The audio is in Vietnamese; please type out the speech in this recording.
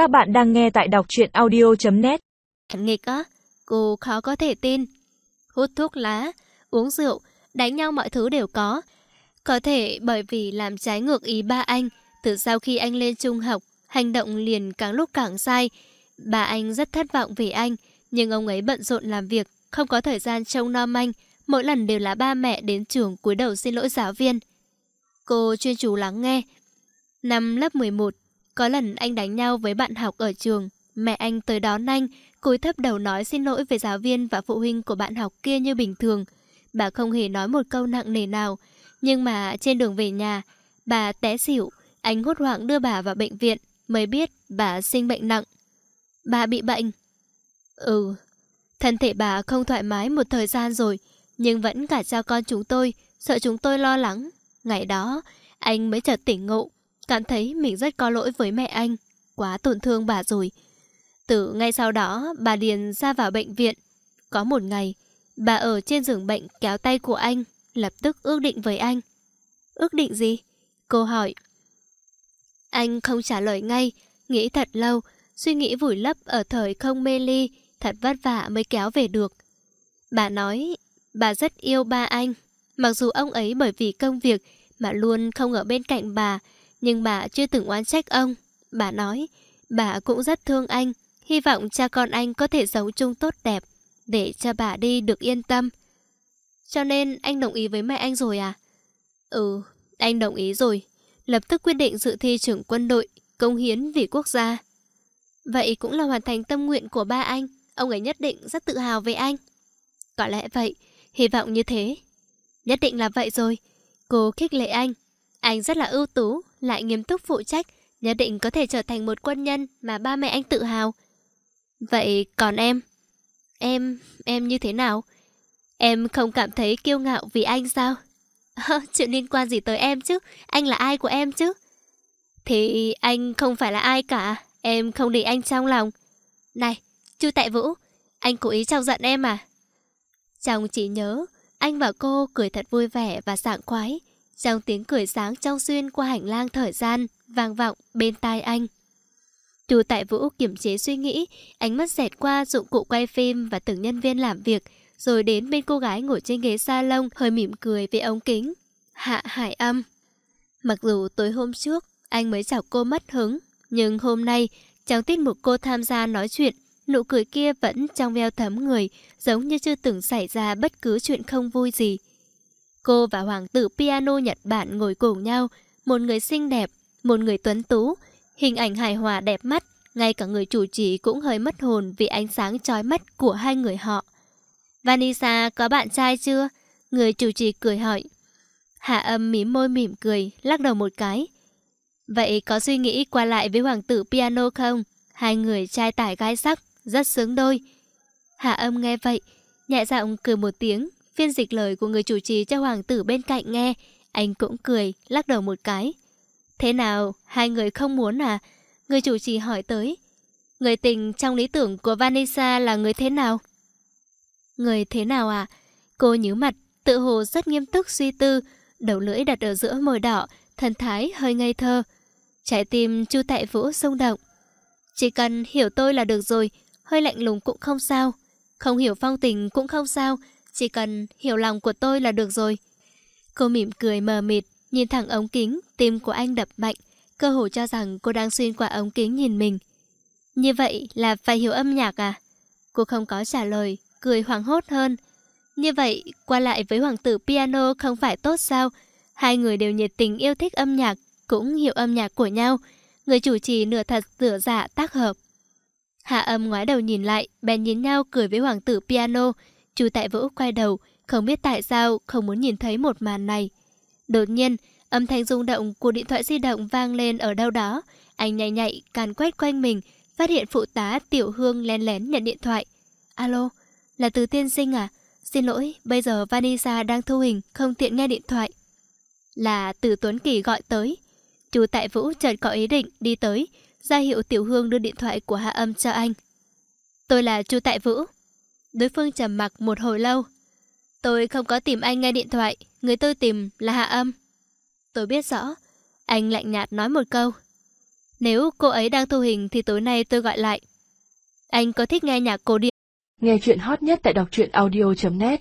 Các bạn đang nghe tại đọc truyện audio.net Nghịch á, cô khó có thể tin. Hút thuốc lá, uống rượu, đánh nhau mọi thứ đều có. Có thể bởi vì làm trái ngược ý ba anh, từ sau khi anh lên trung học, hành động liền càng lúc càng sai. Ba anh rất thất vọng vì anh, nhưng ông ấy bận rộn làm việc, không có thời gian trông nom anh. Mỗi lần đều là ba mẹ đến trường cúi đầu xin lỗi giáo viên. Cô chuyên chú lắng nghe. Năm lớp 11, có lần anh đánh nhau với bạn học ở trường. Mẹ anh tới đón anh, cúi thấp đầu nói xin lỗi với giáo viên và phụ huynh của bạn học kia như bình thường. Bà không hề nói một câu nặng nề nào. Nhưng mà trên đường về nhà, bà té xỉu. Anh hốt hoảng đưa bà vào bệnh viện, mới biết bà sinh bệnh nặng. Bà bị bệnh. Ừ, thân thể bà không thoải mái một thời gian rồi, nhưng vẫn cả cho con chúng tôi, sợ chúng tôi lo lắng. Ngày đó, anh mới chợt tỉnh ngộ, cảm thấy mình rất có lỗi với mẹ anh, quá tổn thương bà rồi. Từ ngay sau đó, bà Điền ra vào bệnh viện. Có một ngày, bà ở trên giường bệnh kéo tay của anh, lập tức ước định với anh. Ước định gì? Cô hỏi. Anh không trả lời ngay, nghĩ thật lâu, suy nghĩ vùi lấp ở thời không mê ly, thật vất vả mới kéo về được. Bà nói, bà rất yêu ba anh, mặc dù ông ấy bởi vì công việc mà luôn không ở bên cạnh bà, nhưng bà chưa từng oán trách ông. Bà nói, bà cũng rất thương anh, hy vọng cha con anh có thể sống chung tốt đẹp, để cho bà đi được yên tâm. Cho nên anh đồng ý với mẹ anh rồi à? Ừ, anh đồng ý rồi. Lập tức quyết định dự thi trưởng quân đội, công hiến vì quốc gia. Vậy cũng là hoàn thành tâm nguyện của ba anh. Ông ấy nhất định rất tự hào về anh. Có lẽ vậy, hy vọng như thế. Nhất định là vậy rồi. Cô khích lệ anh. Anh rất là ưu tú, lại nghiêm túc phụ trách, nhất định có thể trở thành một quân nhân mà ba mẹ anh tự hào. Vậy còn em? Em, em như thế nào? Em không cảm thấy kiêu ngạo vì anh sao? chuyện liên quan gì tới em chứ? Anh là ai của em chứ? Thì anh không phải là ai cả, em không để anh trong lòng. Này, chú Tại Vũ, anh cố ý chọc giận em à? Trong chỉ nhớ, anh và cô cười thật vui vẻ và sảng khoái. Trong tiếng cười sáng trong xuyên qua hành lang thời gian, vang vọng bên tai anh. Chu Tại Vũ kiểm chế suy nghĩ, ánh mắt xẹt qua dụng cụ quay phim và từng nhân viên làm việc, rồi đến bên cô gái ngồi trên ghế salon hơi mỉm cười với ống kính. Hạ Hải Âm. Mặc dù tối hôm trước anh mới chào cô mất hứng, nhưng hôm nay trong tiết mục cô tham gia nói chuyện, nụ cười kia vẫn trong veo thấm người, giống như chưa từng xảy ra bất cứ chuyện không vui gì. Cô và hoàng tử piano Nhật Bản ngồi cùng nhau, một người xinh đẹp, một người tuấn tú, hình ảnh hài hòa đẹp mắt, ngay cả người chủ trì cũng hơi mất hồn vì ánh sáng chói mắt của hai người họ. Vanessa có bạn trai chưa? Người chủ trì cười hỏi. Hạ âm mím môi mỉm cười, lắc đầu một cái. Vậy có suy nghĩ qua lại với hoàng tử piano không? Hai người trai tải gái sắc, rất sướng đôi. Hạ âm nghe vậy, nhẹ giọng cười một tiếng, phiên dịch lời của người chủ trì cho hoàng tử bên cạnh nghe. Anh cũng cười, lắc đầu một cái. Thế nào, hai người không muốn à? Người chủ trì hỏi tới. Người tình trong lý tưởng của Vanessa là người thế nào? Người thế nào à? Cô nhíu mặt, tự hồ rất nghiêm túc suy tư, đầu lưỡi đặt ở giữa môi đỏ, thần thái hơi ngây thơ. Trái tim Chu Tại Vũ xung động. Chỉ cần hiểu tôi là được rồi, hơi lạnh lùng cũng không sao. Không hiểu phong tình cũng không sao, chỉ cần hiểu lòng của tôi là được rồi. Cô mỉm cười mờ mịt, nhìn thẳng ống kính, tim của anh đập mạnh, cơ hồ cho rằng cô đang xuyên qua ống kính nhìn mình. Như vậy là phải hiểu âm nhạc à? Cô không có trả lời, cười hoảng hốt hơn. Như vậy, qua lại với hoàng tử piano không phải tốt sao? Hai người đều nhiệt tình yêu thích âm nhạc, cũng hiểu âm nhạc của nhau. Người chủ trì nửa thật nửa giả tác hợp. Hạ âm ngoái đầu nhìn lại, bèn nhìn nhau cười với hoàng tử piano. Chú Tại Vũ quay đầu, không biết tại sao không muốn nhìn thấy một màn này. Đột nhiên, âm thanh rung động của điện thoại di động vang lên ở đâu đó. Anh nhảy nhạy, càn quét quanh mình, phát hiện phụ tá Tiểu Hương lén lén nhận điện thoại. Alo, là từ tiên sinh à? Xin lỗi, bây giờ Vanessa đang thu hình, không tiện nghe điện thoại. Là từ Tuấn Kỳ gọi tới. Chú Tại Vũ chợt có ý định đi tới, ra hiệu Tiểu Hương đưa điện thoại của Hạ Âm cho anh. Tôi là chú Tại Vũ. Đối phương trầm mặc một hồi lâu. Tôi không có tìm anh nghe điện thoại, người tôi tìm là Hạ Âm. Tôi biết rõ. Anh lạnh nhạt nói một câu. Nếu cô ấy đang thu hình thì tối nay tôi gọi lại. Anh có thích nghe nhạc cổ điển? Nghe chuyện hot nhất tại đọc truyện audio.net